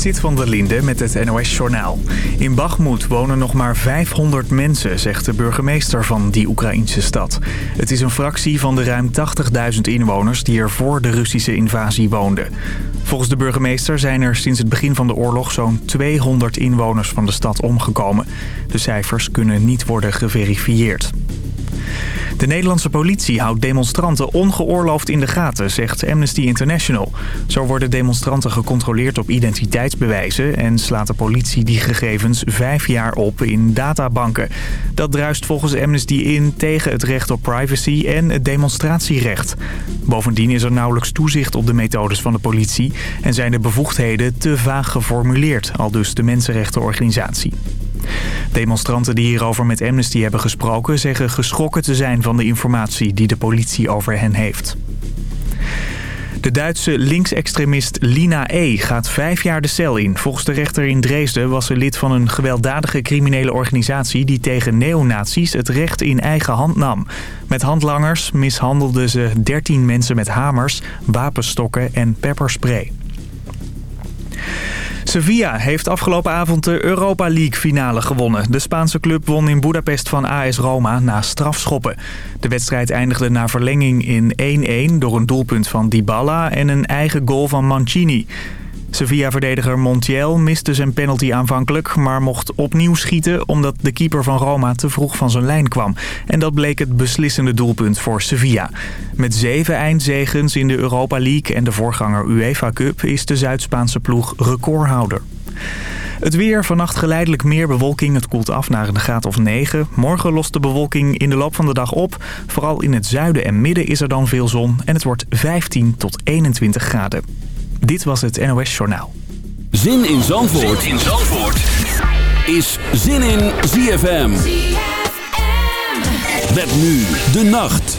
Zit van der Linde met het NOS-journaal. In Bakhmut wonen nog maar 500 mensen, zegt de burgemeester van die Oekraïnse stad. Het is een fractie van de ruim 80.000 inwoners die er voor de Russische invasie woonden. Volgens de burgemeester zijn er sinds het begin van de oorlog zo'n 200 inwoners van de stad omgekomen. De cijfers kunnen niet worden geverifieerd. De Nederlandse politie houdt demonstranten ongeoorloofd in de gaten, zegt Amnesty International. Zo worden demonstranten gecontroleerd op identiteitsbewijzen... en slaat de politie die gegevens vijf jaar op in databanken. Dat druist volgens Amnesty in tegen het recht op privacy en het demonstratierecht. Bovendien is er nauwelijks toezicht op de methodes van de politie... en zijn de bevoegdheden te vaag geformuleerd, al dus de mensenrechtenorganisatie. Demonstranten die hierover met Amnesty hebben gesproken... zeggen geschrokken te zijn van de informatie die de politie over hen heeft. De Duitse linksextremist Lina E. gaat vijf jaar de cel in. Volgens de rechter in Dresden was ze lid van een gewelddadige criminele organisatie... die tegen neonazies het recht in eigen hand nam. Met handlangers mishandelde ze 13 mensen met hamers, wapenstokken en pepperspray. Sevilla heeft afgelopen avond de Europa League finale gewonnen. De Spaanse club won in Budapest van AS Roma na strafschoppen. De wedstrijd eindigde na verlenging in 1-1 door een doelpunt van Dybala en een eigen goal van Mancini. Sevilla-verdediger Montiel miste zijn penalty aanvankelijk... maar mocht opnieuw schieten omdat de keeper van Roma te vroeg van zijn lijn kwam. En dat bleek het beslissende doelpunt voor Sevilla. Met zeven eindzegens in de Europa League en de voorganger UEFA Cup... is de Zuid-Spaanse ploeg recordhouder. Het weer, vannacht geleidelijk meer bewolking. Het koelt af naar een graad of 9. Morgen lost de bewolking in de loop van de dag op. Vooral in het zuiden en midden is er dan veel zon. En het wordt 15 tot 21 graden. Dit was het NOS Journaal. Zin in Zandvoort, in Zandvoort. is Zin in ZFM. ZFM. Nu de nacht.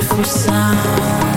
beautiful sound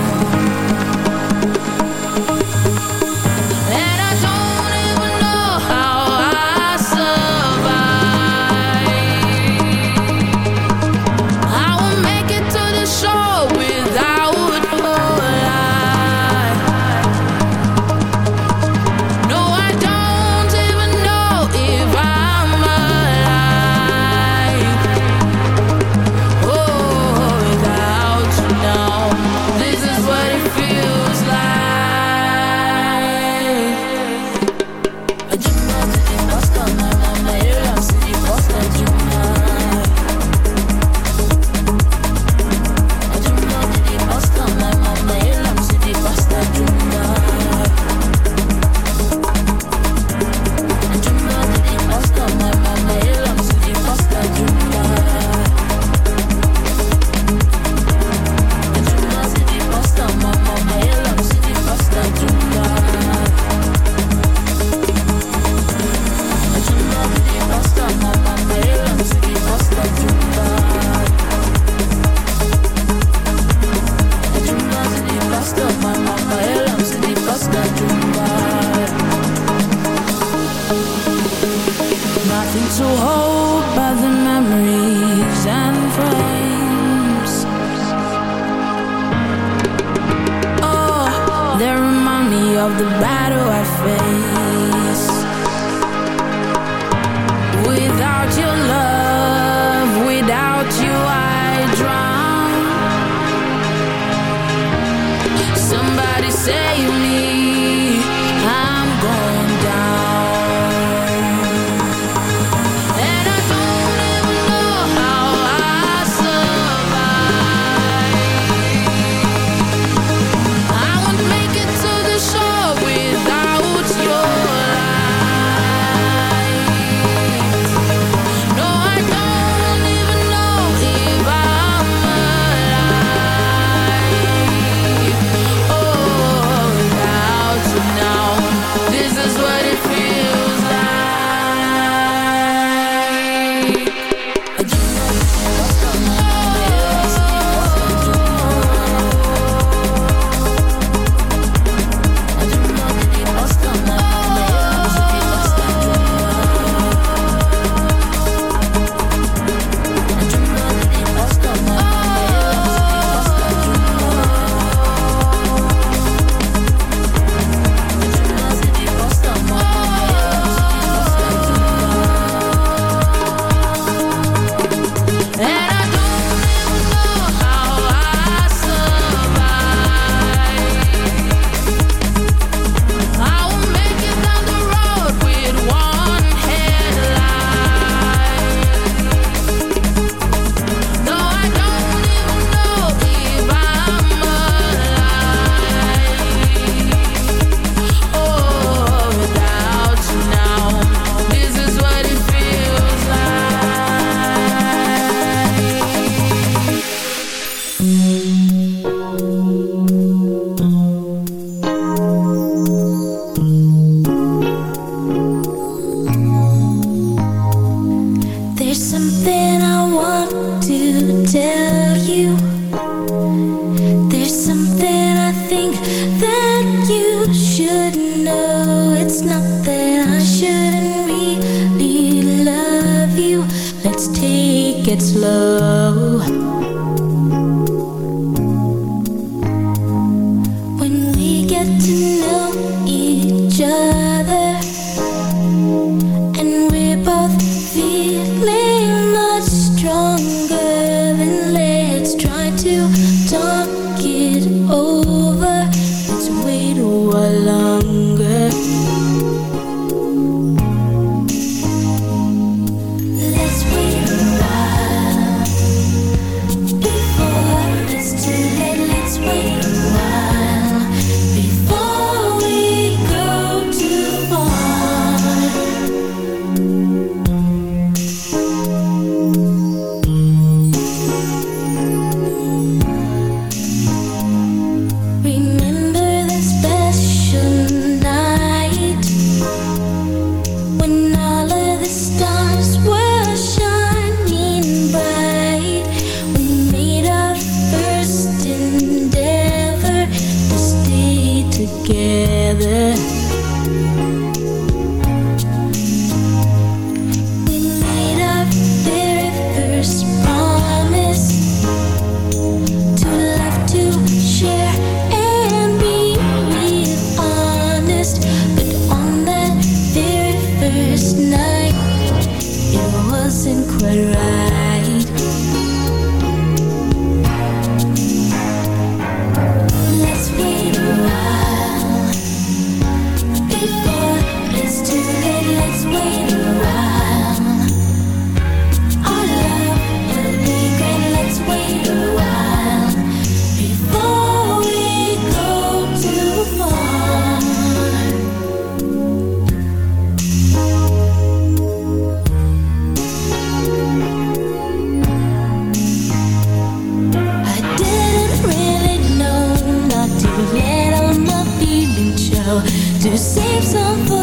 to save some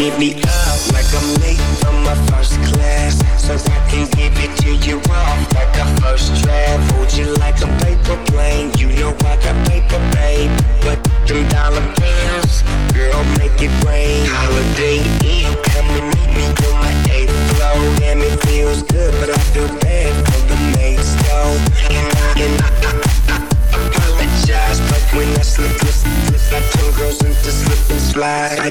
give me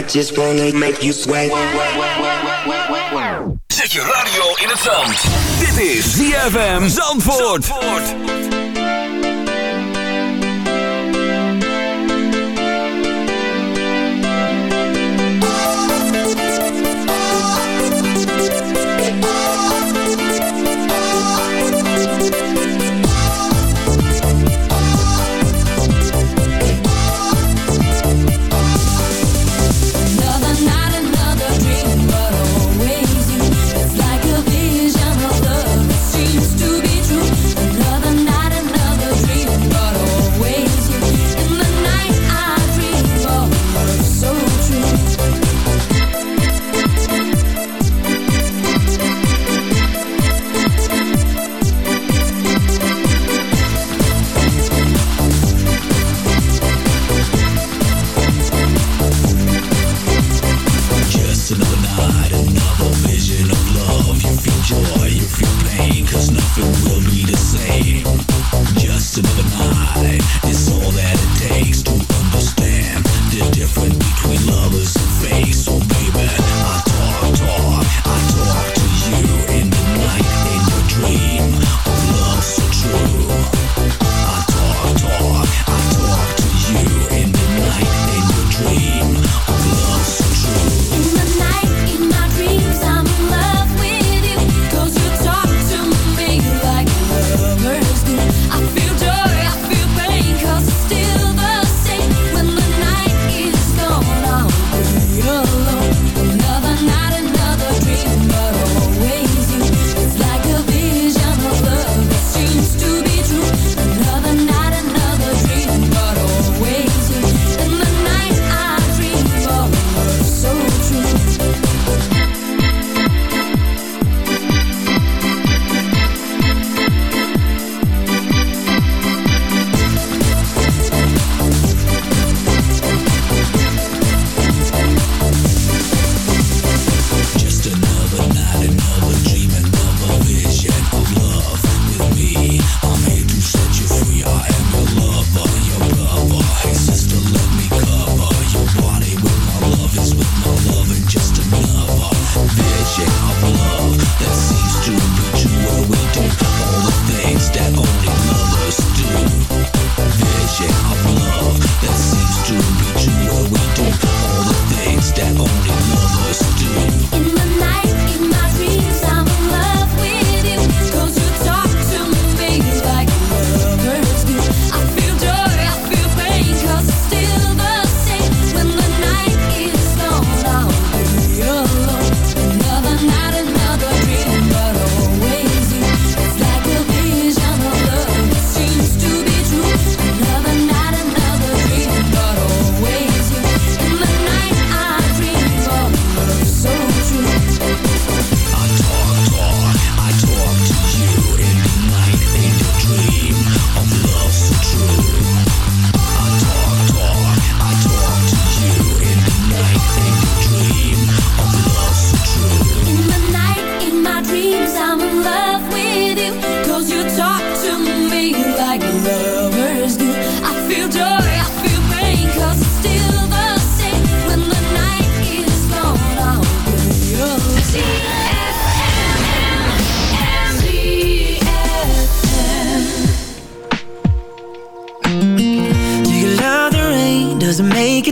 I just wanna make you sweat. Zet je radio in het zand. Dit is ZFM Zandvoort. Zandvoort.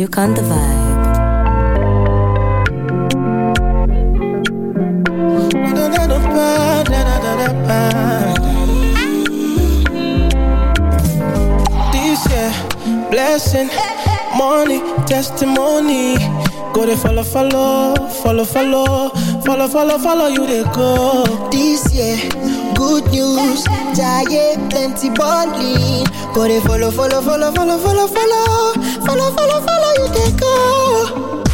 Duke on the vibe. This year, blessing, money, testimony. Go to follow, follow, follow, follow, follow, follow, follow you they go. This year, good news, giant plenty balling. Go they follow, follow, follow, follow, follow, follow, follow, follow, follow you they go.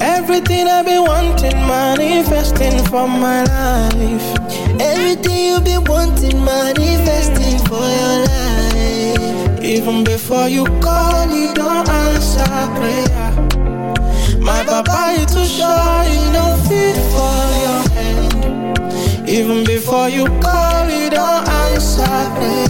Everything I've been wanting, manifesting for my life. Everything you've been wanting, manifesting for your life. Even before you call, you don't answer prayer. My papa is too shy, he no fit for your hand. Even before you call, you don't answer prayer.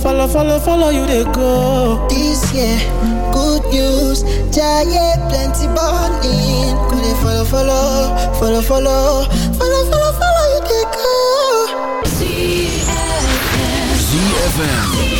follow, follow, follow you they go. This year, good news, giant plenty balling. Go they follow, follow, follow, follow, follow, follow, follow you they go. ZFM. Where